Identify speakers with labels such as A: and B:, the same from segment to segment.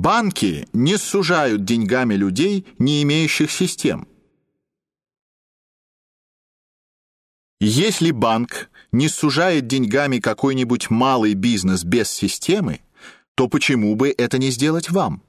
A: Банки не сужают деньгами людей, не имеющих систем. Если банк не сужает деньгами какой-нибудь малый бизнес без системы, то почему бы это не сделать вам?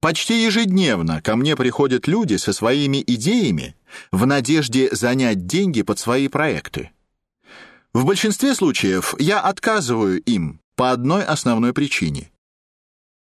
A: Почти ежедневно ко мне приходят люди со своими идеями в надежде занять деньги под свои проекты. В большинстве случаев я отказываю им по одной основной причине.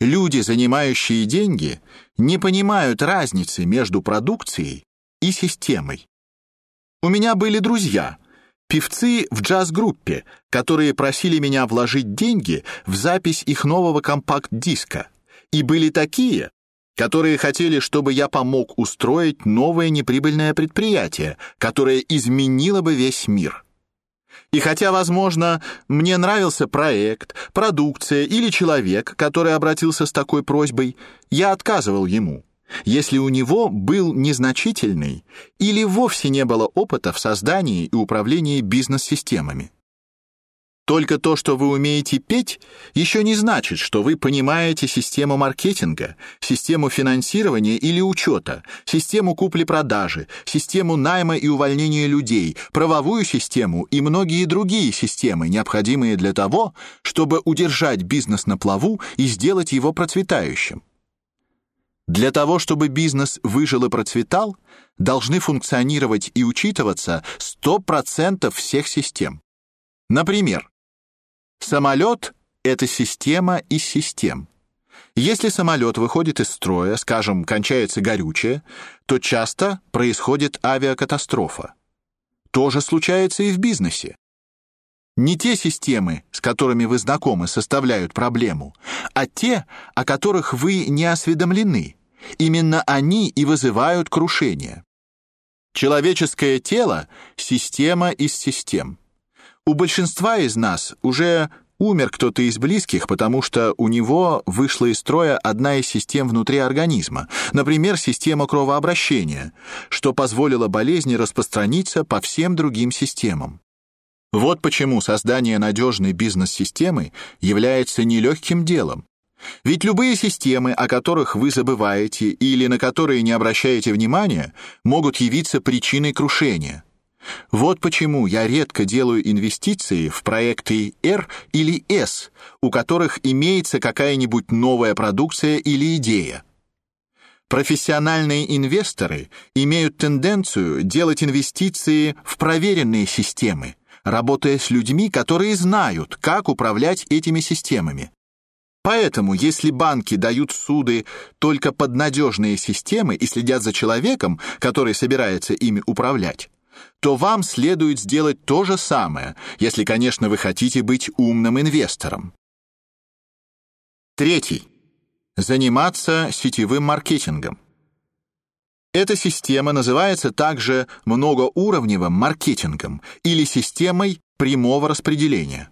A: Люди, занимающие деньги, не понимают разницы между продукцией и системой. У меня были друзья, певцы в джаз-группе, которые просили меня вложить деньги в запись их нового компакт-диска. И были такие, которые хотели, чтобы я помог устроить новое неприбыльное предприятие, которое изменило бы весь мир. И хотя, возможно, мне нравился проект, продукция или человек, который обратился с такой просьбой, я отказывал ему если у него был незначительный или вовсе не было опыта в создании и управлении бизнес-системами. Только то, что вы умеете петь, еще не значит, что вы понимаете систему маркетинга, систему финансирования или учета, систему купли-продажи, систему найма и увольнения людей, правовую систему и многие другие системы, необходимые для того, чтобы удержать бизнес на плаву и сделать его процветающим. Для того, чтобы бизнес выжил и процветал, должны функционировать и учитываться 100% всех систем. Например, самолет — это система из систем. Если самолет выходит из строя, скажем, кончается горючее, то часто происходит авиакатастрофа. То же случается и в бизнесе. Не те системы, с которыми вы знакомы, составляют проблему, а те, о которых вы не осведомлены. Именно они и вызывают крушение. Человеческое тело — система из систем. У большинства из нас уже умер кто-то из близких, потому что у него вышла из строя одна из систем внутри организма, например, система кровообращения, что позволило болезни распространиться по всем другим системам. Вот почему создание надежной бизнес-системы является нелегким делом. Ведь любые системы, о которых вы забываете или на которые не обращаете внимания, могут явиться причиной крушения. Вот почему я редко делаю инвестиции в проекты R или S, у которых имеется какая-нибудь новая продукция или идея. Профессиональные инвесторы имеют тенденцию делать инвестиции в проверенные системы, работая с людьми, которые знают, как управлять этими системами. Поэтому, если банки дают суды только под надежные системы и следят за человеком, который собирается ими управлять, то вам следует сделать то же самое, если, конечно, вы хотите быть умным инвестором. Третий. Заниматься сетевым маркетингом. Эта система называется также многоуровневым маркетингом или системой прямого распределения.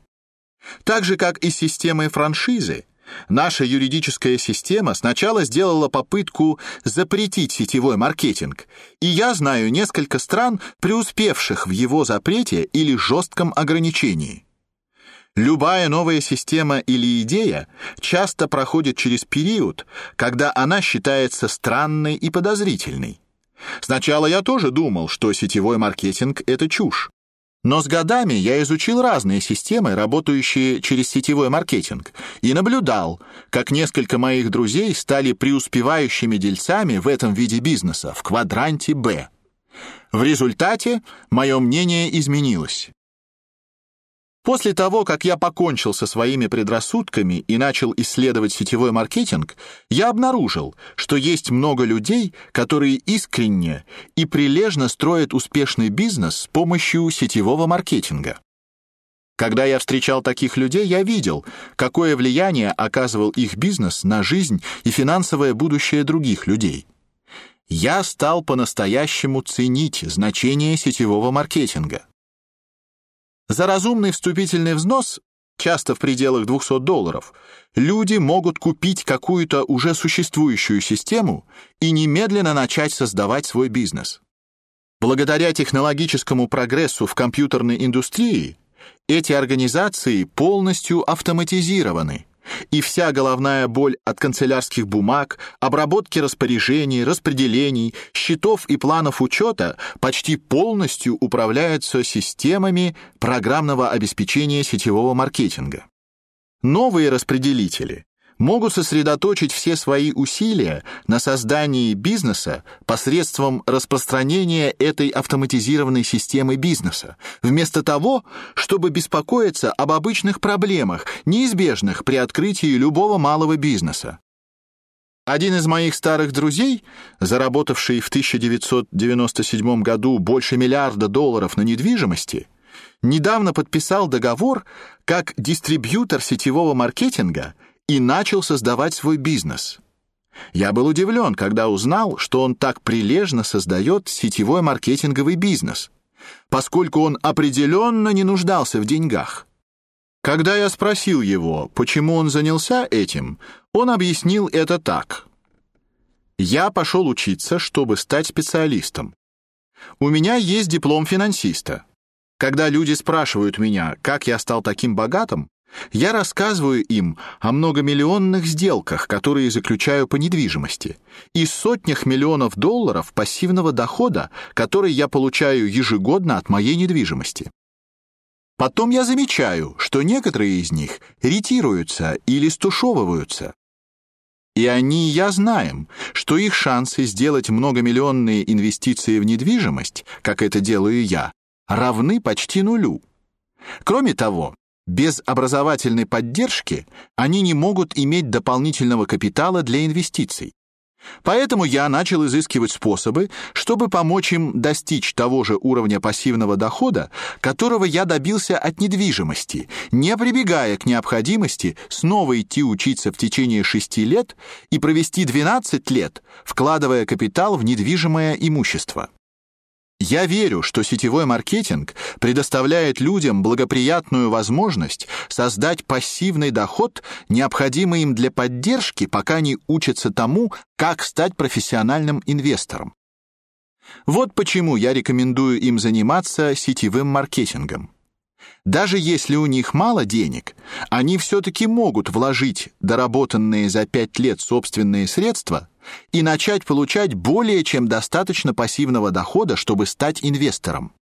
A: Так же, как и системой франшизы, Наша юридическая система сначала сделала попытку запретить сетевой маркетинг, и я знаю несколько стран, преуспевших в его запрете или жестком ограничении. Любая новая система или идея часто проходит через период, когда она считается странной и подозрительной. Сначала я тоже думал, что сетевой маркетинг это чушь. Но с годами я изучил разные системы, работающие через сетевой маркетинг, и наблюдал, как несколько моих друзей стали преуспевающими дельцами в этом виде бизнеса в квадранте Б. В результате мое мнение изменилось. После того, как я покончил со своими предрассудками и начал исследовать сетевой маркетинг, я обнаружил, что есть много людей, которые искренне и прилежно строят успешный бизнес с помощью сетевого маркетинга. Когда я встречал таких людей, я видел, какое влияние оказывал их бизнес на жизнь и финансовое будущее других людей. Я стал по-настоящему ценить значение сетевого маркетинга. За разумный вступительный взнос, часто в пределах 200 долларов, люди могут купить какую-то уже существующую систему и немедленно начать создавать свой бизнес. Благодаря технологическому прогрессу в компьютерной индустрии эти организации полностью автоматизированы, и вся головная боль от канцелярских бумаг, обработки распоряжений, распределений, счетов и планов учета почти полностью управляется системами программного обеспечения сетевого маркетинга. Новые распределители могут сосредоточить все свои усилия на создании бизнеса посредством распространения этой автоматизированной системы бизнеса, вместо того, чтобы беспокоиться об обычных проблемах, неизбежных при открытии любого малого бизнеса. Один из моих старых друзей, заработавший в 1997 году больше миллиарда долларов на недвижимости, недавно подписал договор как дистрибьютор сетевого маркетинга и начал создавать свой бизнес. Я был удивлен, когда узнал, что он так прилежно создает сетевой маркетинговый бизнес, поскольку он определенно не нуждался в деньгах. Когда я спросил его, почему он занялся этим, он объяснил это так: "Я пошел учиться, чтобы стать специалистом. У меня есть диплом финансиста. Когда люди спрашивают меня, как я стал таким богатым, я рассказываю им о многомиллионных сделках, которые заключаю по недвижимости, и сотнях миллионов долларов пассивного дохода, который я получаю ежегодно от моей недвижимости. Потом я замечаю, что некоторые из них ретируются или стушевываются. И они я знаем, что их шансы сделать многомиллионные инвестиции в недвижимость, как это делаю я, равны почти нулю. Кроме того, без образовательной поддержки они не могут иметь дополнительного капитала для инвестиций. Поэтому я начал изыскивать способы, чтобы помочь им достичь того же уровня пассивного дохода, которого я добился от недвижимости, не прибегая к необходимости снова идти учиться в течение шести лет и провести 12 лет, вкладывая капитал в недвижимое имущество. Я верю, что сетевой маркетинг предоставляет людям благоприятную возможность создать пассивный доход, необходимый им для поддержки, пока они учатся тому, как стать профессиональным инвестором. Вот почему я рекомендую им заниматься сетевым маркетингом. Даже если у них мало денег, они все таки могут вложить доработанные за пять лет собственные средства и начать получать более чем достаточно пассивного дохода, чтобы стать инвестором.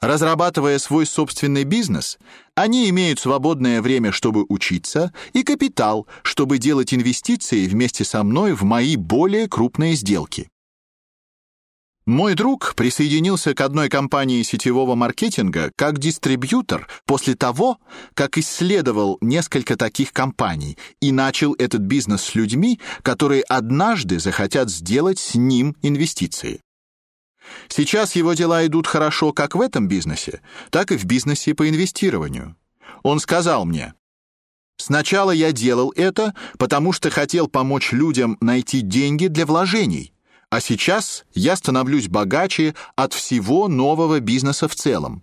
A: Разрабатывая свой собственный бизнес, они имеют свободное время, чтобы учиться, и капитал, чтобы делать инвестиции вместе со мной в мои более крупные сделки. Мой друг присоединился к одной компании сетевого маркетинга как дистрибьютор после того, как исследовал несколько таких компаний и начал этот бизнес с людьми, которые однажды захотят сделать с ним инвестиции. Сейчас его дела идут хорошо как в этом бизнесе, так и в бизнесе по инвестированию. Он сказал мне: "Сначала я делал это, потому что хотел помочь людям найти деньги для вложений". А сейчас я становлюсь богаче от всего нового бизнеса в целом.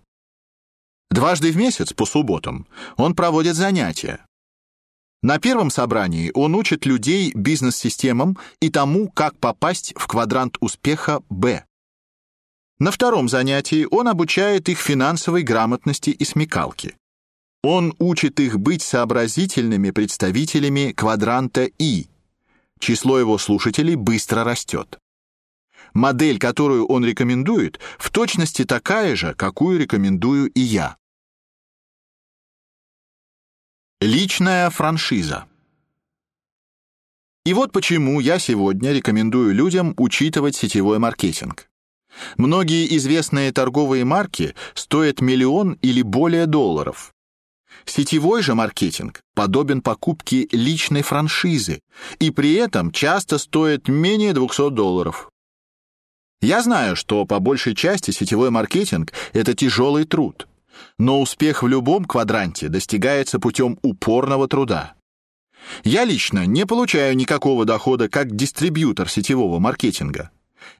A: Дважды в месяц по субботам он проводит занятия. На первом собрании он учит людей бизнес-системам и тому, как попасть в квадрант успеха Б. На втором занятии он обучает их финансовой грамотности и смекалке. Он учит их быть сообразительными представителями квадранта И. Число его слушателей быстро растет. Модель, которую он рекомендует, в точности такая же, какую рекомендую и я. Личная франшиза. И вот почему я сегодня рекомендую людям учитывать сетевой маркетинг. Многие известные торговые марки стоят миллион или более долларов. Сетевой же маркетинг подобен покупке личной франшизы и при этом часто стоит менее 200 долларов. Я знаю, что по большей части сетевой маркетинг это тяжелый труд, но успех в любом квадранте достигается путем упорного труда. Я лично не получаю никакого дохода как дистрибьютор сетевого маркетинга.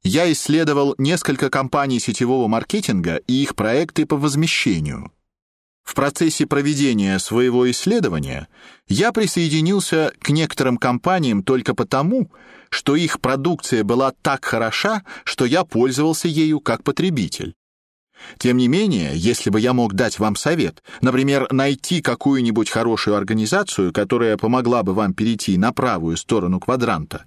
A: Я исследовал несколько компаний сетевого маркетинга и их проекты по возмещению. В процессе проведения своего исследования я присоединился к некоторым компаниям только потому, что их продукция была так хороша, что я пользовался ею как потребитель. Тем не менее, если бы я мог дать вам совет, например, найти какую-нибудь хорошую организацию, которая помогла бы вам перейти на правую сторону квадранта,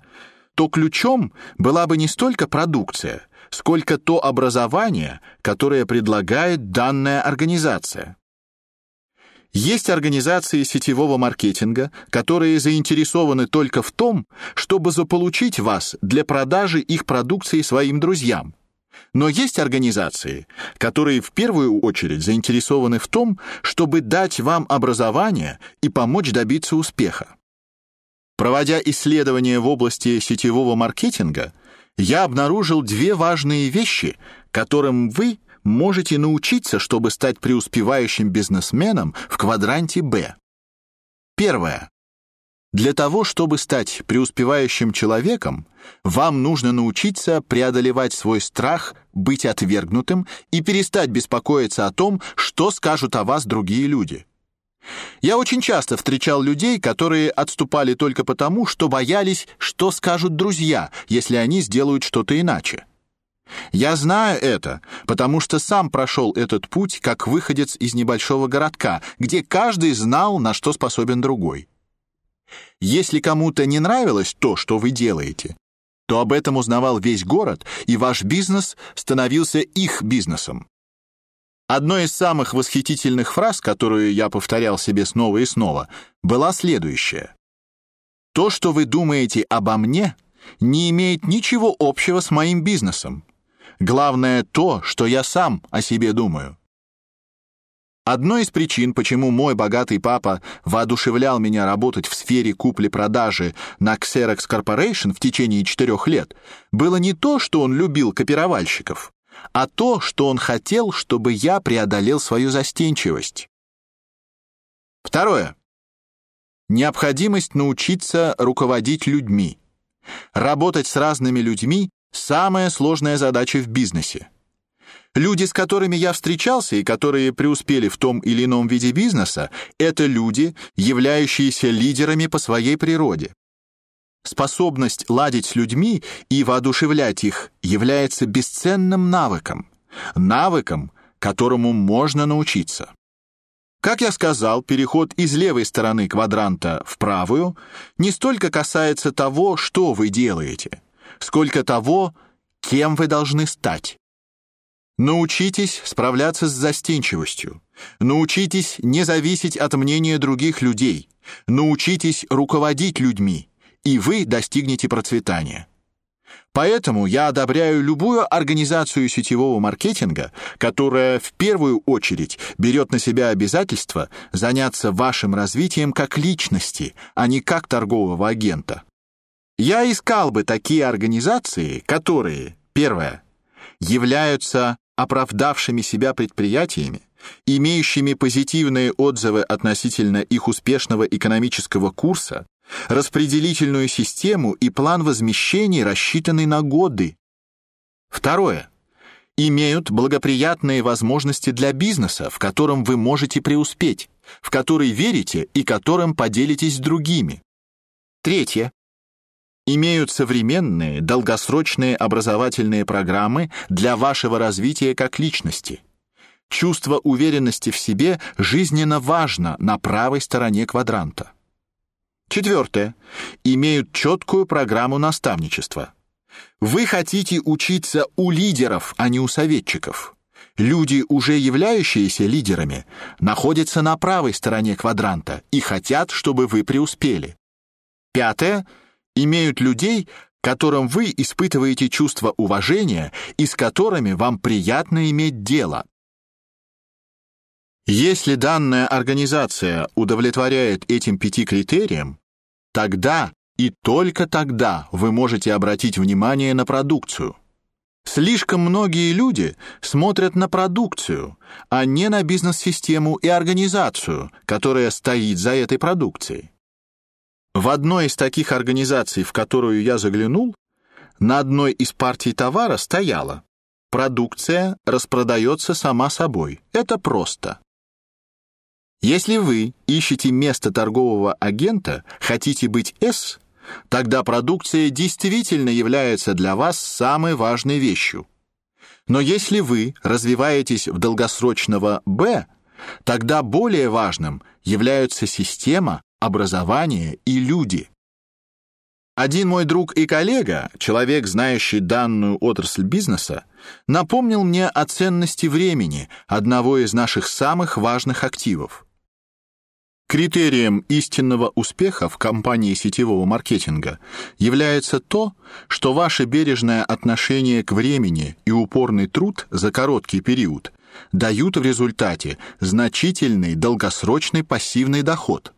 A: то ключом была бы не столько продукция, сколько то образование, которое предлагает данная организация. Есть организации сетевого маркетинга, которые заинтересованы только в том, чтобы заполучить вас для продажи их продукции своим друзьям. Но есть организации, которые в первую очередь заинтересованы в том, чтобы дать вам образование и помочь добиться успеха. Проводя исследования в области сетевого маркетинга, я обнаружил две важные вещи, которым вы можете научиться, чтобы стать преуспевающим бизнесменом в квадранте Б. Первое. Для того, чтобы стать преуспевающим человеком, вам нужно научиться преодолевать свой страх быть отвергнутым и перестать беспокоиться о том, что скажут о вас другие люди. Я очень часто встречал людей, которые отступали только потому, что боялись, что скажут друзья, если они сделают что-то иначе. Я знаю это, потому что сам прошел этот путь как выходец из небольшого городка, где каждый знал, на что способен другой. Если кому-то не нравилось то, что вы делаете, то об этом узнавал весь город, и ваш бизнес становился их бизнесом. Одной из самых восхитительных фраз, которую я повторял себе снова и снова, была следующая: "То, что вы думаете обо мне, не имеет ничего общего с моим бизнесом. Главное то, что я сам о себе думаю. Одной из причин, почему мой богатый папа воодушевлял меня работать в сфере купли-продажи на Xerox Corporation в течение четырех лет, было не то, что он любил копировальщиков, а то, что он хотел, чтобы я преодолел свою застенчивость. Второе. Необходимость научиться руководить людьми. Работать с разными людьми Самая сложная задача в бизнесе. Люди, с которыми я встречался и которые преуспели в том или ином виде бизнеса, это люди, являющиеся лидерами по своей природе. Способность ладить с людьми и воодушевлять их является бесценным навыком, навыком, которому можно научиться. Как я сказал, переход из левой стороны квадранта в правую не столько касается того, что вы делаете, сколько того, кем вы должны стать. Научитесь справляться с застенчивостью. Научитесь не зависеть от мнения других людей. Научитесь руководить людьми, и вы достигнете процветания. Поэтому я одобряю любую организацию сетевого маркетинга, которая в первую очередь берет на себя обязательство заняться вашим развитием как личности, а не как торгового агента. Я искал бы такие организации, которые, первое, являются оправдавшими себя предприятиями, имеющими позитивные отзывы относительно их успешного экономического курса, распределительную систему и план возмещений, рассчитанный на годы. Второе. Имеют благоприятные возможности для бизнеса, в котором вы можете преуспеть, в который верите и которым поделитесь с другими. Третье имеют современные, долгосрочные образовательные программы для вашего развития как личности. Чувство уверенности в себе жизненно важно на правой стороне квадранта. Четвертое. Имеют четкую программу наставничества. Вы хотите учиться у лидеров, а не у советчиков. Люди, уже являющиеся лидерами, находятся на правой стороне квадранта и хотят, чтобы вы преуспели. Пятое имеют людей, которым вы испытываете чувство уважения и с которыми вам приятно иметь дело. Если данная организация удовлетворяет этим пяти критериям, тогда и только тогда вы можете обратить внимание на продукцию. Слишком многие люди смотрят на продукцию, а не на бизнес-систему и организацию, которая стоит за этой продукцией. В одной из таких организаций, в которую я заглянул, на одной из партий товара стояло: продукция распродается сама собой. Это просто. Если вы ищете место торгового агента, хотите быть С, тогда продукция действительно является для вас самой важной вещью. Но если вы развиваетесь в долгосрочного «Б», тогда более важным являются система, образование и люди. Один мой друг и коллега, человек, знающий данную отрасль бизнеса, напомнил мне о ценности времени, одного из наших самых важных активов. Критерием истинного успеха в компании сетевого маркетинга является то, что ваше бережное отношение к времени и упорный труд за короткий период дают в результате значительный долгосрочный пассивный доход.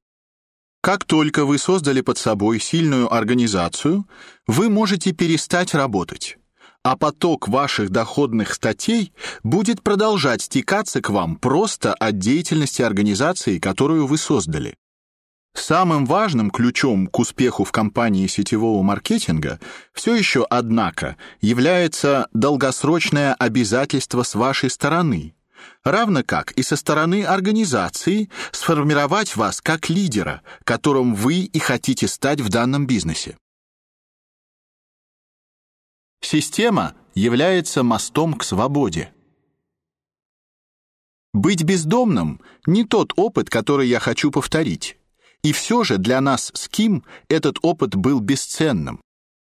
A: Как только вы создали под собой сильную организацию, вы можете перестать работать, а поток ваших доходных статей будет продолжать стекаться к вам просто от деятельности организации, которую вы создали. Самым важным ключом к успеху в компании сетевого маркетинга все еще, однако, является долгосрочное обязательство с вашей стороны – равно как и со стороны организации сформировать вас как лидера, которым вы и хотите стать в данном бизнесе. Система является мостом к свободе. Быть бездомным не тот опыт, который я хочу повторить. И все же для нас с Ким этот опыт был бесценным.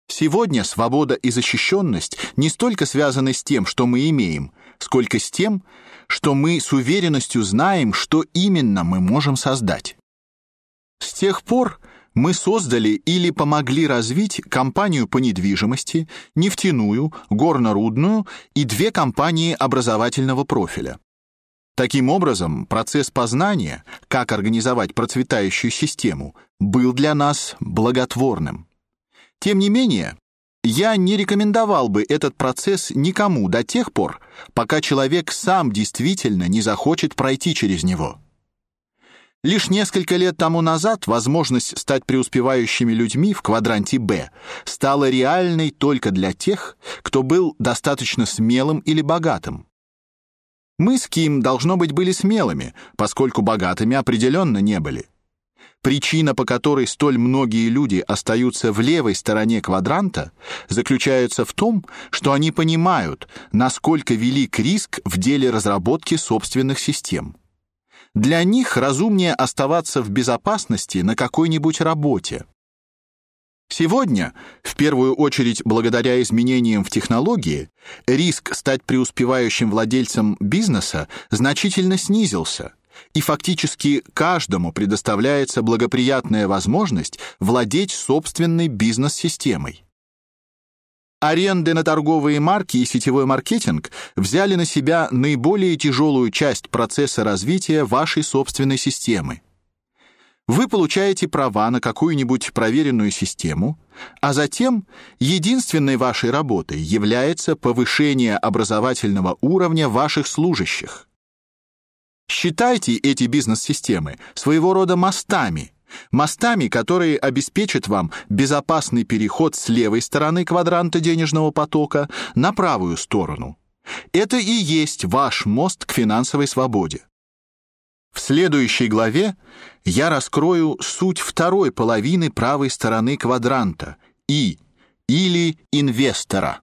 A: Сегодня свобода и защищенность не столько связаны с тем, что мы имеем, сколько с тем, что мы с уверенностью знаем, что именно мы можем создать. С тех пор мы создали или помогли развить компанию по недвижимости, нефтяную, горно-рудную и две компании образовательного профиля. Таким образом, процесс познания, как организовать процветающую систему, был для нас благотворным. Тем не менее, я не рекомендовал бы этот процесс никому до тех пор, пока человек сам действительно не захочет пройти через него. Лишь несколько лет тому назад возможность стать преуспевающими людьми в квадранте Б стала реальной только для тех, кто был достаточно смелым или богатым. Мы с Ким должно быть были смелыми, поскольку богатыми определенно не были. Причина, по которой столь многие люди остаются в левой стороне квадранта, заключается в том, что они понимают, насколько велик риск в деле разработки собственных систем. Для них разумнее оставаться в безопасности на какой-нибудь работе. Сегодня, в первую очередь благодаря изменениям в технологии, риск стать преуспевающим владельцем бизнеса значительно снизился – и фактически каждому предоставляется благоприятная возможность владеть собственной бизнес-системой. Аренды на торговые марки и сетевой маркетинг взяли на себя наиболее тяжелую часть процесса развития вашей собственной системы. Вы получаете права на какую-нибудь проверенную систему, а затем единственной вашей работой является повышение образовательного уровня ваших служащих. Считайте эти бизнес-системы своего рода мостами, мостами, которые обеспечат вам безопасный переход с левой стороны квадранта денежного потока на правую сторону. Это и есть ваш мост к финансовой свободе. В следующей главе я раскрою суть второй половины правой стороны квадранта и или инвестора.